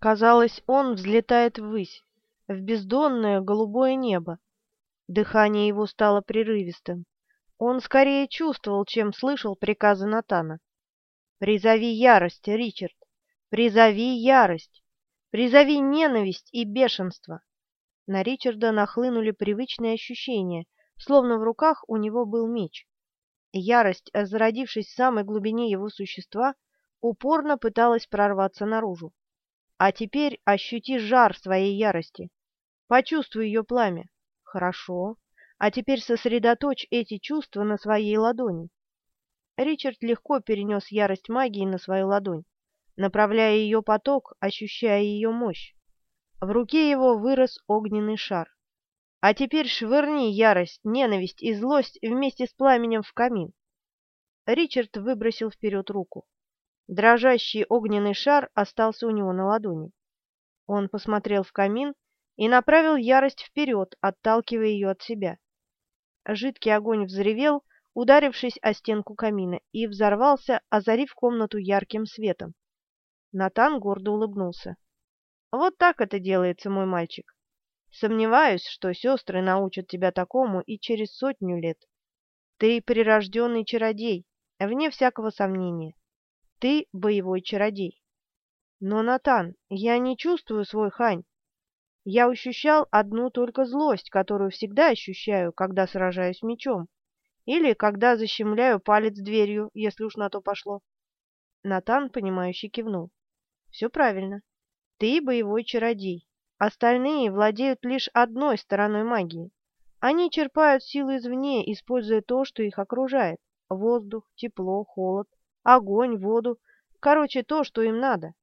Казалось, он взлетает ввысь, в бездонное голубое небо. Дыхание его стало прерывистым. Он скорее чувствовал, чем слышал приказы Натана. «Призови ярость, Ричард! Призови ярость! Призови ненависть и бешенство!» На Ричарда нахлынули привычные ощущения, словно в руках у него был меч. Ярость, зародившись в самой глубине его существа, упорно пыталась прорваться наружу. А теперь ощути жар своей ярости. Почувствуй ее пламя. Хорошо. А теперь сосредоточь эти чувства на своей ладони. Ричард легко перенес ярость магии на свою ладонь, направляя ее поток, ощущая ее мощь. В руке его вырос огненный шар. А теперь швырни ярость, ненависть и злость вместе с пламенем в камин. Ричард выбросил вперед руку. Дрожащий огненный шар остался у него на ладони. Он посмотрел в камин и направил ярость вперед, отталкивая ее от себя. Жидкий огонь взревел, ударившись о стенку камина, и взорвался, озарив комнату ярким светом. Натан гордо улыбнулся. «Вот так это делается, мой мальчик. Сомневаюсь, что сестры научат тебя такому и через сотню лет. Ты прирожденный чародей, вне всякого сомнения. Ты боевой чародей. Но, Натан, я не чувствую свой хань. Я ощущал одну только злость, которую всегда ощущаю, когда сражаюсь мечом. Или когда защемляю палец дверью, если уж на то пошло. Натан, понимающе кивнул. Все правильно. Ты боевой чародей. Остальные владеют лишь одной стороной магии. Они черпают силы извне, используя то, что их окружает. Воздух, тепло, холод, огонь, воду, короче, то, что им надо.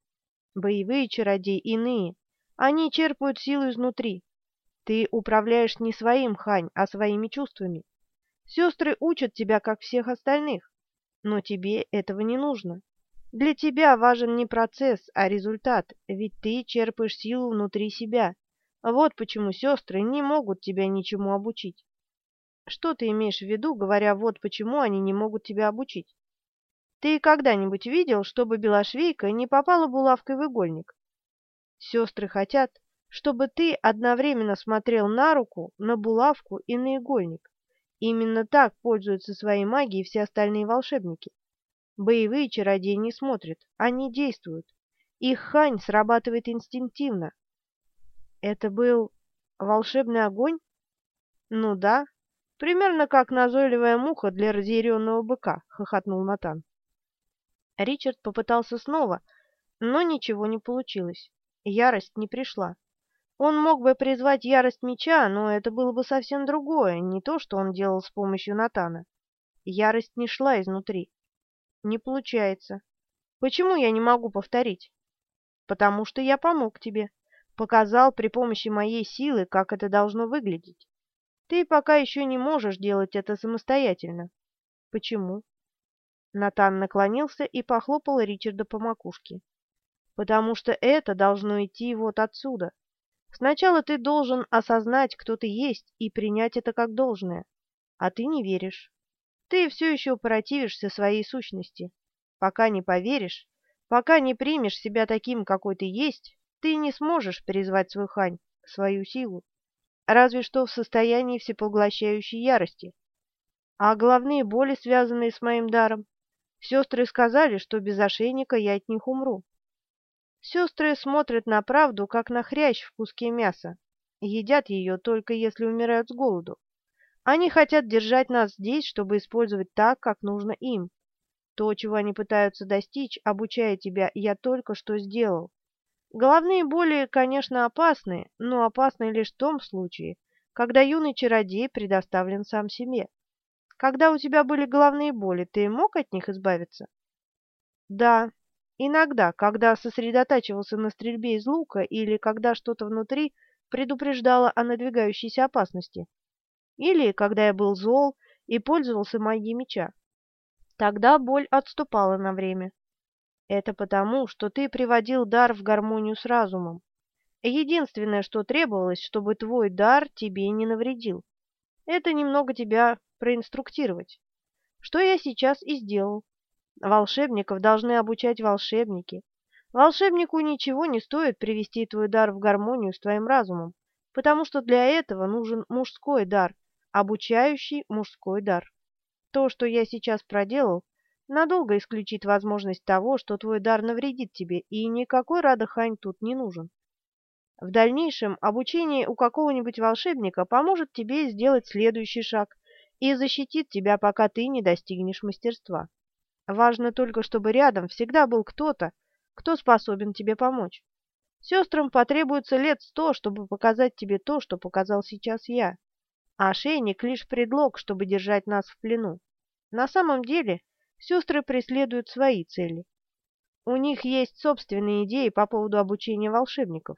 Боевые чародеи иные, они черпают силу изнутри. Ты управляешь не своим, Хань, а своими чувствами. Сестры учат тебя, как всех остальных, но тебе этого не нужно. Для тебя важен не процесс, а результат, ведь ты черпаешь силу внутри себя. Вот почему сестры не могут тебя ничему обучить. Что ты имеешь в виду, говоря «вот почему они не могут тебя обучить»? Ты когда-нибудь видел, чтобы белошвейка не попала булавкой в игольник? Сестры хотят, чтобы ты одновременно смотрел на руку, на булавку и на игольник. Именно так пользуются своей магией все остальные волшебники. Боевые чародеи не смотрят, они действуют. Их хань срабатывает инстинктивно. Это был волшебный огонь? Ну да, примерно как назойливая муха для разъяренного быка, хохотнул Натан. Ричард попытался снова, но ничего не получилось. Ярость не пришла. Он мог бы призвать ярость меча, но это было бы совсем другое, не то, что он делал с помощью Натана. Ярость не шла изнутри. Не получается. Почему я не могу повторить? Потому что я помог тебе. Показал при помощи моей силы, как это должно выглядеть. Ты пока еще не можешь делать это самостоятельно. Почему? Натан наклонился и похлопал Ричарда по макушке. «Потому что это должно идти вот отсюда. Сначала ты должен осознать, кто ты есть, и принять это как должное. А ты не веришь. Ты все еще противишься своей сущности. Пока не поверишь, пока не примешь себя таким, какой ты есть, ты не сможешь призвать свой хань, свою силу, разве что в состоянии всепоглощающей ярости. А головные боли, связанные с моим даром, Сестры сказали, что без ошейника я от них умру. Сестры смотрят на правду, как на хрящ в куске мяса, едят ее только если умирают с голоду. Они хотят держать нас здесь, чтобы использовать так, как нужно им. То, чего они пытаются достичь, обучая тебя, я только что сделал. Головные боли, конечно, опасны, но опасны лишь в том случае, когда юный чародей предоставлен сам себе. Когда у тебя были головные боли, ты мог от них избавиться? Да, иногда, когда сосредотачивался на стрельбе из лука или когда что-то внутри предупреждало о надвигающейся опасности. Или когда я был зол и пользовался магией меча. Тогда боль отступала на время. Это потому, что ты приводил дар в гармонию с разумом. Единственное, что требовалось, чтобы твой дар тебе не навредил. Это немного тебя проинструктировать. Что я сейчас и сделал. Волшебников должны обучать волшебники. Волшебнику ничего не стоит привести твой дар в гармонию с твоим разумом, потому что для этого нужен мужской дар, обучающий мужской дар. То, что я сейчас проделал, надолго исключит возможность того, что твой дар навредит тебе, и никакой Радахань тут не нужен. В дальнейшем обучение у какого-нибудь волшебника поможет тебе сделать следующий шаг и защитит тебя, пока ты не достигнешь мастерства. Важно только, чтобы рядом всегда был кто-то, кто способен тебе помочь. Сестрам потребуется лет сто, чтобы показать тебе то, что показал сейчас я. А ошейник — лишь предлог, чтобы держать нас в плену. На самом деле сестры преследуют свои цели. У них есть собственные идеи по поводу обучения волшебников.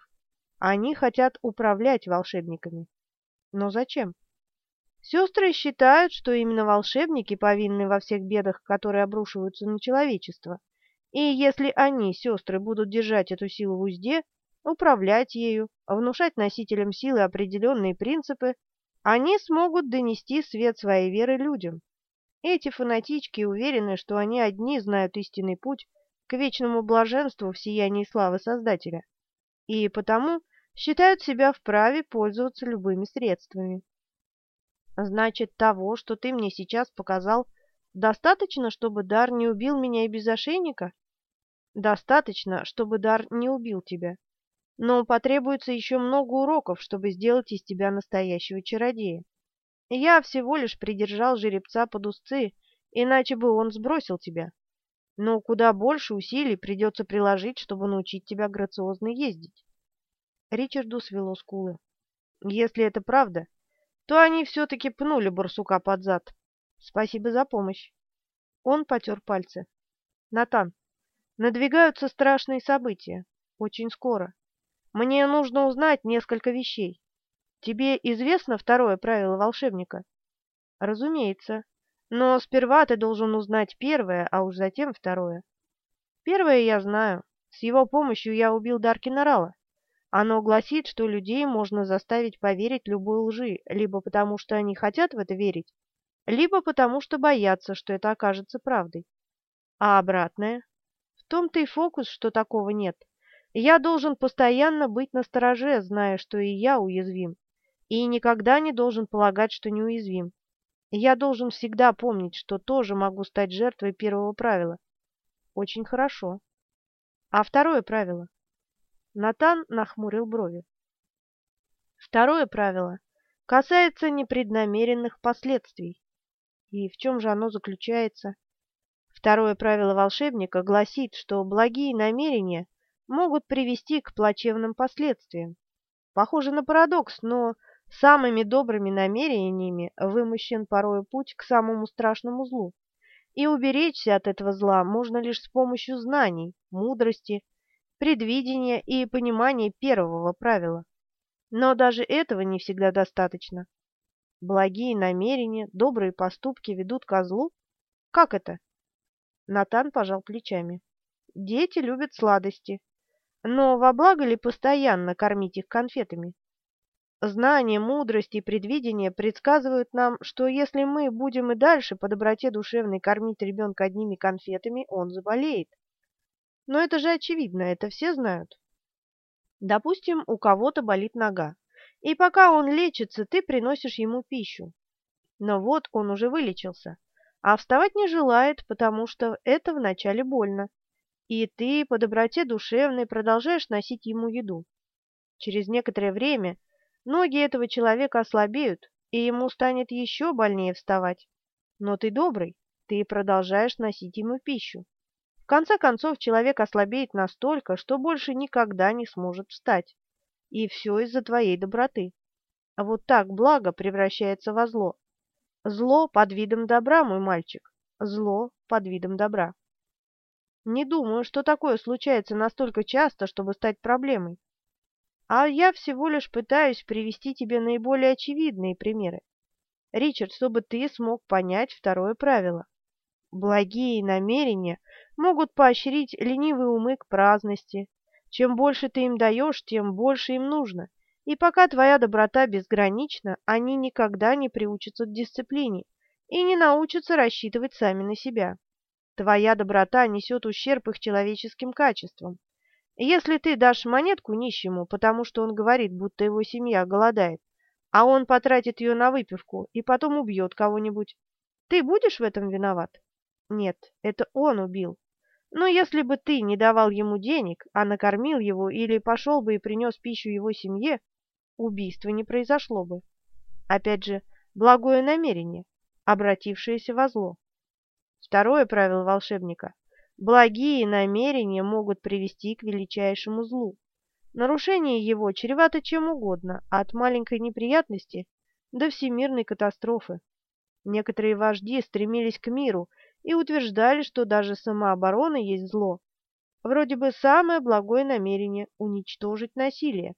Они хотят управлять волшебниками. Но зачем? Сестры считают, что именно волшебники повинны во всех бедах, которые обрушиваются на человечество. И если они, сестры, будут держать эту силу в узде, управлять ею, внушать носителям силы определенные принципы, они смогут донести свет своей веры людям. Эти фанатички уверены, что они одни знают истинный путь к вечному блаженству в сиянии славы Создателя, и потому считают себя вправе пользоваться любыми средствами. Значит, того, что ты мне сейчас показал, достаточно, чтобы дар не убил меня и без ошейника? Достаточно, чтобы дар не убил тебя. Но потребуется еще много уроков, чтобы сделать из тебя настоящего чародея. Я всего лишь придержал жеребца под узцы, иначе бы он сбросил тебя. Но куда больше усилий придется приложить, чтобы научить тебя грациозно ездить. Ричарду свело скулы. Если это правда, то они все-таки пнули барсука под зад. Спасибо за помощь. Он потер пальцы. Натан, надвигаются страшные события. Очень скоро. Мне нужно узнать несколько вещей. Тебе известно второе правило волшебника? Разумеется. Но сперва ты должен узнать первое, а уж затем второе. Первое я знаю. С его помощью я убил Даркина Рала. Оно гласит, что людей можно заставить поверить любой лжи, либо потому, что они хотят в это верить, либо потому, что боятся, что это окажется правдой. А обратное? В том-то и фокус, что такого нет. Я должен постоянно быть настороже, зная, что и я уязвим, и никогда не должен полагать, что неуязвим. Я должен всегда помнить, что тоже могу стать жертвой первого правила. Очень хорошо. А второе правило? Натан нахмурил брови. Второе правило касается непреднамеренных последствий. И в чем же оно заключается? Второе правило волшебника гласит, что благие намерения могут привести к плачевным последствиям. Похоже на парадокс, но самыми добрыми намерениями вымощен порой путь к самому страшному злу. И уберечься от этого зла можно лишь с помощью знаний, мудрости, предвидения и понимания первого правила. Но даже этого не всегда достаточно. Благие намерения, добрые поступки ведут ко злу? Как это? Натан пожал плечами. Дети любят сладости. Но во благо ли постоянно кормить их конфетами? Знание, мудрость и предвидение предсказывают нам, что если мы будем и дальше по доброте душевной кормить ребенка одними конфетами, он заболеет. Но это же очевидно, это все знают. Допустим, у кого-то болит нога, и пока он лечится, ты приносишь ему пищу. Но вот он уже вылечился, а вставать не желает, потому что это вначале больно. И ты по доброте душевной продолжаешь носить ему еду. Через некоторое время ноги этого человека ослабеют, и ему станет еще больнее вставать. Но ты добрый, ты продолжаешь носить ему пищу. В конце концов, человек ослабеет настолько, что больше никогда не сможет встать. И все из-за твоей доброты. А вот так благо превращается во зло. Зло под видом добра, мой мальчик. Зло под видом добра. Не думаю, что такое случается настолько часто, чтобы стать проблемой. А я всего лишь пытаюсь привести тебе наиболее очевидные примеры. Ричард, чтобы ты смог понять второе правило. Благие намерения могут поощрить ленивые умы к праздности. Чем больше ты им даешь, тем больше им нужно. И пока твоя доброта безгранична, они никогда не приучатся к дисциплине и не научатся рассчитывать сами на себя. Твоя доброта несет ущерб их человеческим качествам. Если ты дашь монетку нищему, потому что он говорит, будто его семья голодает, а он потратит ее на выпивку и потом убьет кого-нибудь, ты будешь в этом виноват? Нет, это он убил. Но если бы ты не давал ему денег, а накормил его или пошел бы и принес пищу его семье, убийства не произошло бы. Опять же, благое намерение, обратившееся во зло. Второе правило волшебника – благие намерения могут привести к величайшему злу. Нарушение его чревато чем угодно, от маленькой неприятности до всемирной катастрофы. Некоторые вожди стремились к миру и утверждали, что даже самооборона есть зло. Вроде бы самое благое намерение – уничтожить насилие.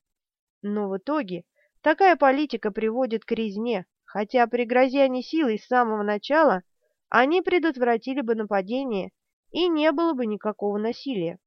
Но в итоге такая политика приводит к резне, хотя при грозе они силой с самого начала они предотвратили бы нападение и не было бы никакого насилия.